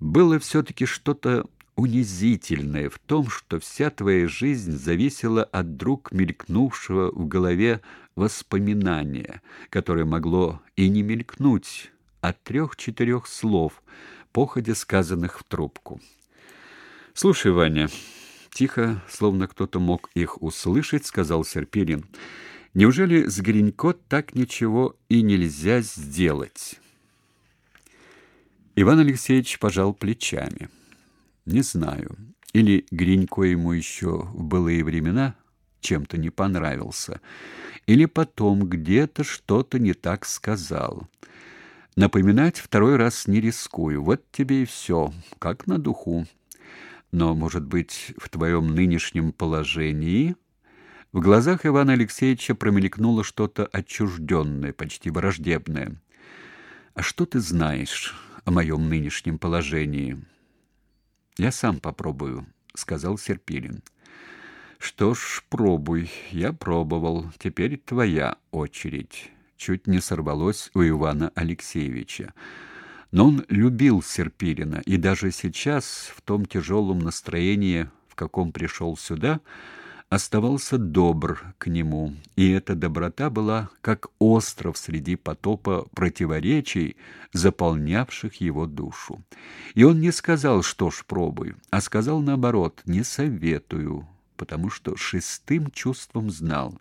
Было все-таки что-то унизительное в том, что вся твоя жизнь зависела от друг мелькнувшего в голове воспоминания, которое могло и не мелькнуть от трех-четырех слов, походя сказанных в трубку. «Слушай, Ваня», — тихо, словно кто-то мог их услышать, сказал Серпилин, — «неужели с Гринько так ничего и нельзя сделать?» Иван Алексеевич пожал плечами. Не знаю. Или Гринько ему еще в былые времена чем-то не понравился, или потом где-то что-то не так сказал. Напоминать второй раз не рискую. Вот тебе и все, как на духу. Но, может быть, в твоем нынешнем положении в глазах Ивана Алексеевича промелькнуло что-то отчужденное, почти враждебное. А что ты знаешь? О моем нынешнем положении. Я сам попробую, сказал Серпилин. Что ж, пробуй. Я пробовал. Теперь твоя очередь. Чуть не сорвалось у Ивана Алексеевича. Но он любил Серпилина, и даже сейчас, в том тяжелом настроении, в каком пришел сюда, оставался добр к нему, и эта доброта была как остров среди потопа противоречий, заполнявших его душу. И он не сказал, что ж, пробуй, а сказал наоборот, не советую, потому что шестым чувством знал.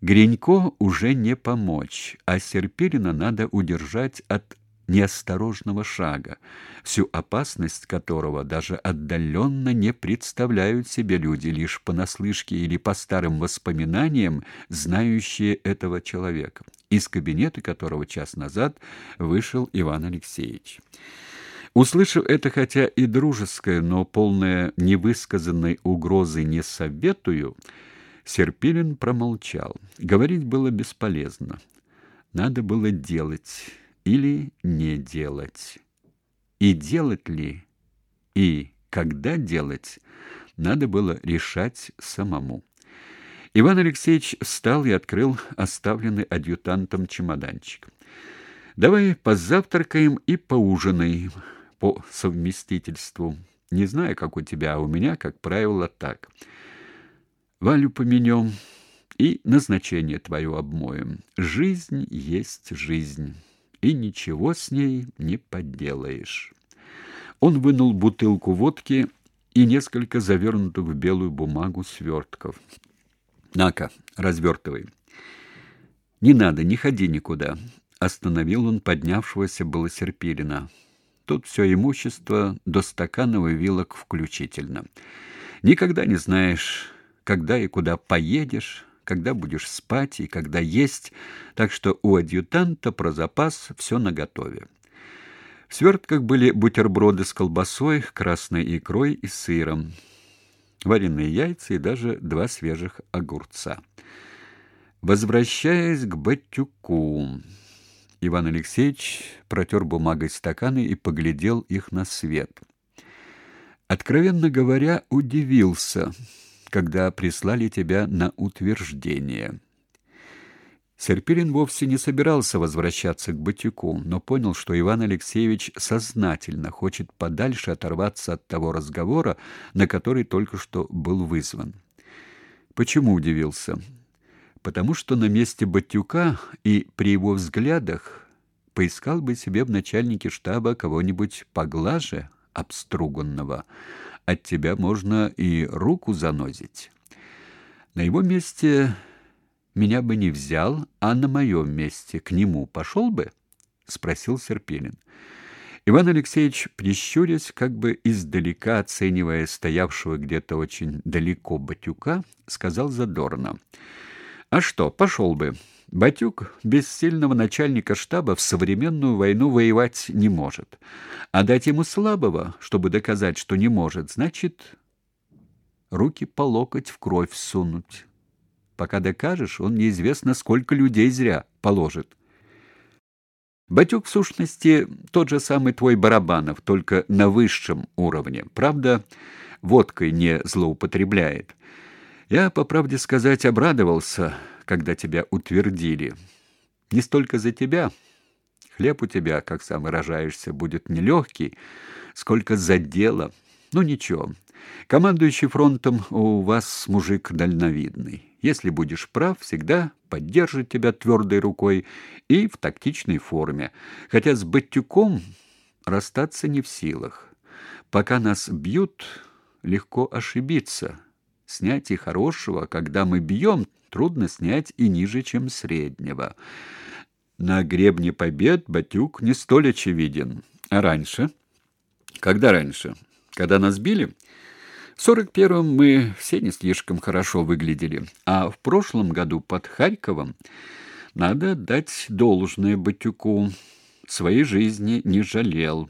Гринько уже не помочь, а Серпирина надо удержать от неосторожного шага, всю опасность которого даже отдаленно не представляют себе люди, лишь понаслышке или по старым воспоминаниям, знающие этого человека, из кабинета которого час назад вышел Иван Алексеевич. Услышав это, хотя и дружеское, но полное невысказанной угрозы не советую, Серпилин промолчал. Говорить было бесполезно. Надо было делать или не делать. И делать ли, и когда делать, надо было решать самому. Иван Алексеевич встал и открыл оставленный адъютантом чемоданчик. Давай позавтракаем и поужинаем по совместительству. Не знаю, как у тебя, а у меня, как правило, так. Валю поменем и назначение твое обмоем. Жизнь есть жизнь и ничего с ней не поделаешь. Он вынул бутылку водки и несколько завернутых в белую бумагу свертков. «На-ка, развертывай». «Не надо, не ходи никуда», — остановил он поднявшегося было Серпилина. Тут все имущество до стаканов и вилок включительно. «Никогда не знаешь, когда и куда поедешь» когда будешь спать и когда есть, так что у адъютанта про запас все наготове. В свертках были бутерброды с колбасой, красной икрой и сыром, вареные яйца и даже два свежих огурца. Возвращаясь к Батюку, Иван Алексеевич протер бумагой стаканы и поглядел их на свет. Откровенно говоря, удивился — когда прислали тебя на утверждение. Серпилин вовсе не собирался возвращаться к Батюку, но понял, что Иван Алексеевич сознательно хочет подальше оторваться от того разговора, на который только что был вызван. Почему удивился? Потому что на месте Батюка и при его взглядах поискал бы себе в начальнике штаба кого-нибудь поглаже обструганного, от тебя можно и руку занозить. На его месте меня бы не взял, а на моем месте к нему пошел бы? спросил Серпилин. Иван Алексеевич, прищурясь, как бы издалека оценивая стоявшего где-то очень далеко Батюка, сказал задорно: "А что, пошел бы. Батюк без сильного начальника штаба в современную войну воевать не может. А дать ему слабого, чтобы доказать, что не может, значит руки по локоть в кровь сунуть. Пока докажешь, он неизвестно сколько людей зря положит. Батюк в сущности тот же самый твой Барабанов, только на высшем уровне. Правда, водкой не злоупотребляет. Я, по правде сказать, обрадовался, когда тебя утвердили. Не столько за тебя. Хлеб у тебя, как сам выражаешься, будет нелегкий, сколько задело. Ну ничего. Командующий фронтом у вас мужик дальновидный. Если будешь прав, всегда поддержит тебя твердой рукой и в тактичной форме. Хотя с Батюком расстаться не в силах. Пока нас бьют, легко ошибиться. Снять и хорошего, когда мы бьем, трудно снять и ниже, чем среднего. На гребне побед Батюк не столь очевиден. А раньше? Когда раньше? Когда нас били? В 41-м мы все не слишком хорошо выглядели, а в прошлом году под Харьковом надо дать должное Батюку. Своей жизни не жалел.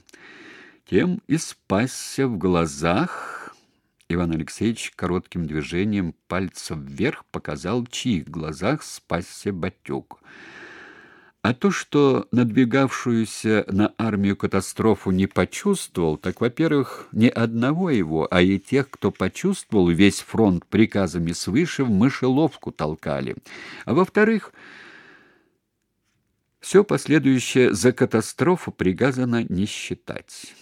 Тем и спасся в глазах Иван Алексеевич коротким движением пальца вверх показал, в чьих глазах спасся Батюк. А то, что надвигавшуюся на армию катастрофу не почувствовал, так, во-первых, не одного его, а и тех, кто почувствовал весь фронт приказами свыше в мышеловку толкали. А во-вторых, все последующее за катастрофу приказано не считать.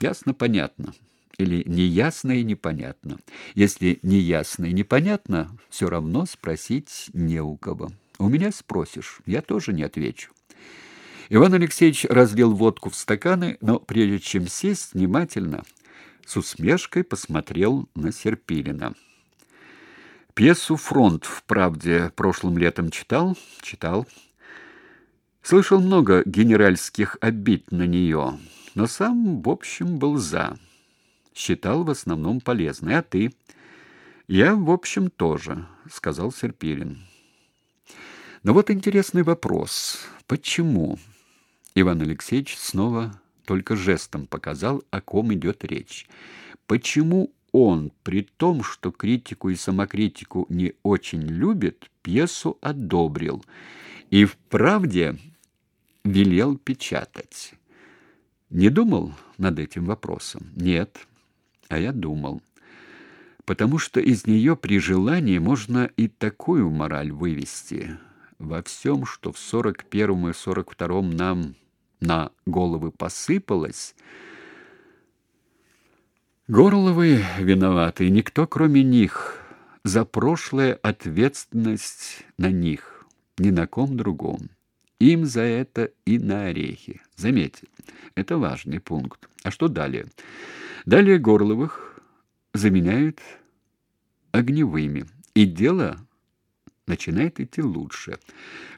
Ясно, понятно или неясно и непонятно. Если неясно и непонятно, все равно спросить не у кого. У меня спросишь, я тоже не отвечу. Иван Алексеевич разлил водку в стаканы, но прежде чем сесть, внимательно, с усмешкой посмотрел на Серпилина. Пьесу «Фронт» в «Правде» прошлым летом читал? Читал. Слышал много генеральских обид на нее, но сам, в общем, был «за» считал в основном полезной. А ты? Я, в общем, тоже, сказал Серпилин. Но вот интересный вопрос. Почему? Иван Алексеевич снова только жестом показал, о ком идет речь. Почему он, при том, что критику и самокритику не очень любит, пьесу одобрил и в правде велел печатать? Не думал над этим вопросом? Нет. А я думал, потому что из нее при желании можно и такую мораль вывести. Во всем, что в сорок первом и сорок втором нам на головы посыпалось, Горловы виноваты, никто, кроме них. За прошлое ответственность на них, ни на ком другом. Им за это и на орехи. Заметьте, это важный пункт. А что далее? Далее Горловых заменяют огневыми, и дело начинает идти лучше,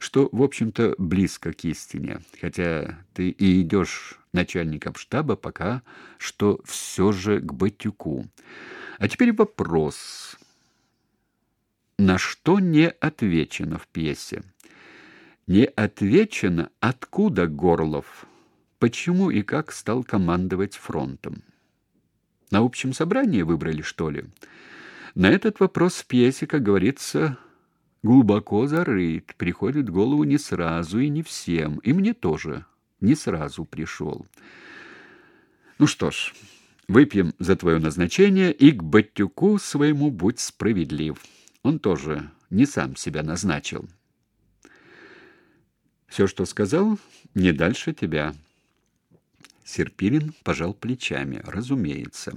что, в общем-то, близко к истине, хотя ты и идешь начальником штаба пока что все же к Батюку. А теперь вопрос, на что не отвечено в пьесе? Не отвечено, откуда Горлов, почему и как стал командовать фронтом. На общем собрании выбрали, что ли? На этот вопрос в пьесе, как говорится, глубоко зарыт, приходит в голову не сразу и не всем, и мне тоже не сразу пришел. Ну что ж, выпьем за твое назначение, и к Батюку своему будь справедлив. Он тоже не сам себя назначил. Все, что сказал, не дальше тебя. Серпилин пожал плечами. Разумеется.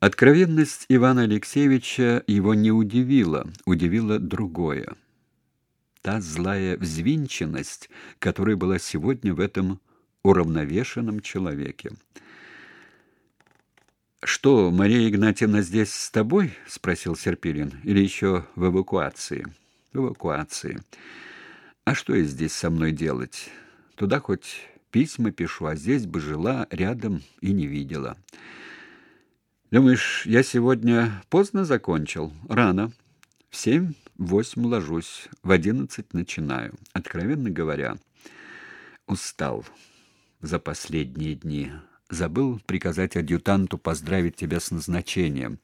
Откровенность Ивана Алексеевича его не удивила, удивило другое. Та злая взвинченность, которая была сегодня в этом уравновешенном человеке. «Что, Мария Игнатьевна здесь с тобой?» — спросил Серпилин. «Или еще в эвакуации?» «В эвакуации. А что ей здесь со мной делать? Туда хоть Письма пишу, а здесь бы жила рядом и не видела. Думаешь, я сегодня поздно закончил? Рано. В семь, восемь ложусь, в одиннадцать начинаю. Откровенно говоря, устал за последние дни. Забыл приказать адъютанту поздравить тебя с назначением.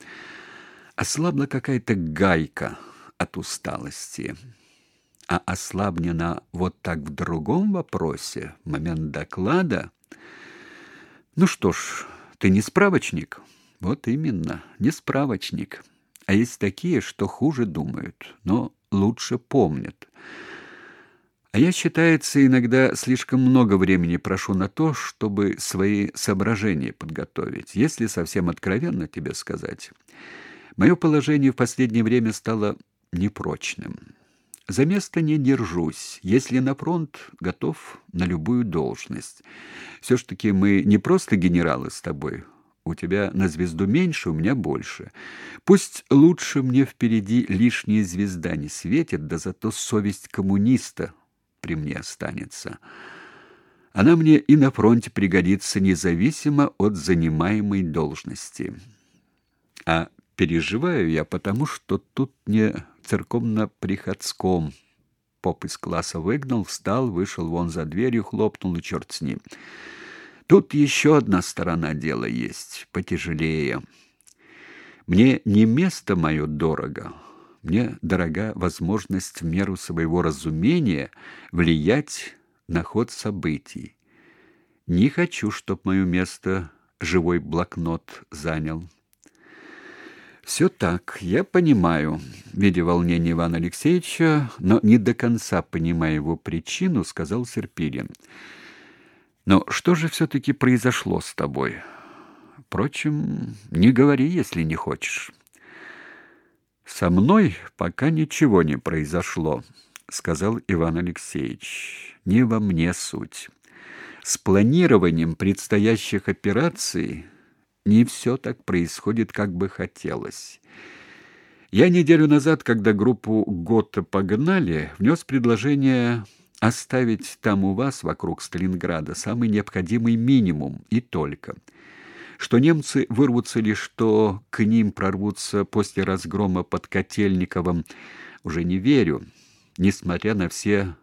Ослабла какая-то гайка от усталости а ослаблена вот так в другом вопросе, в момент доклада. Ну что ж, ты не справочник? Вот именно, не справочник. А есть такие, что хуже думают, но лучше помнят. А я, считается, иногда слишком много времени прошу на то, чтобы свои соображения подготовить. Если совсем откровенно тебе сказать, мое положение в последнее время стало непрочным. За место не держусь. Если на фронт, готов на любую должность. Все ж таки мы не просто генералы с тобой. У тебя на звезду меньше, у меня больше. Пусть лучше мне впереди лишняя звезда не светит, да зато совесть коммуниста при мне останется. Она мне и на фронте пригодится независимо от занимаемой должности. А переживаю я потому, что тут не церковно-приходском. Поп из класса выгнал, встал, вышел вон за дверью, хлопнул, и черт с ним. Тут еще одна сторона дела есть, потяжелее. Мне не место мое дорого, мне дорога возможность в меру своего разумения влиять на ход событий. Не хочу, чтоб мое место живой блокнот занял. Все так, я понимаю, видя волнение Ивана Алексеевича, но не до конца понимая его причину, сказал Серпилин. Но что же все таки произошло с тобой? Впрочем, не говори, если не хочешь. Со мной пока ничего не произошло, сказал Иван Алексеевич. Не во мне суть. С планированием предстоящих операций не все так происходит, как бы хотелось. Я неделю назад, когда группу ГОТА погнали, внес предложение оставить там у вас, вокруг Сталинграда, самый необходимый минимум, и только. Что немцы вырвутся или что к ним прорвутся после разгрома под Котельниковым, уже не верю, несмотря на все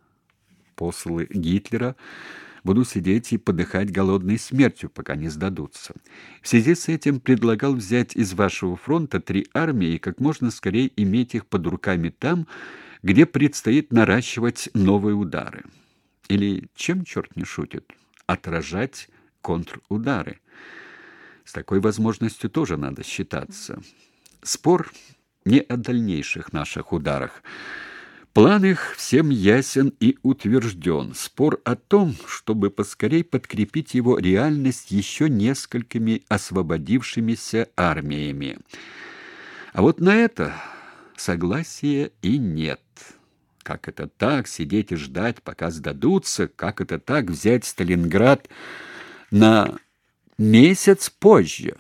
послы Гитлера, буду сидеть и подыхать голодной смертью, пока не сдадутся. В связи с этим предлагал взять из вашего фронта три армии и как можно скорее иметь их под руками там, где предстоит наращивать новые удары. Или чем черт не шутит? Отражать контрудары. С такой возможностью тоже надо считаться. Спор не о дальнейших наших ударах, План их всем ясен и утвержден. Спор о том, чтобы поскорей подкрепить его реальность еще несколькими освободившимися армиями. А вот на это согласия и нет. Как это так сидеть и ждать, пока сдадутся? Как это так взять Сталинград на месяц позже?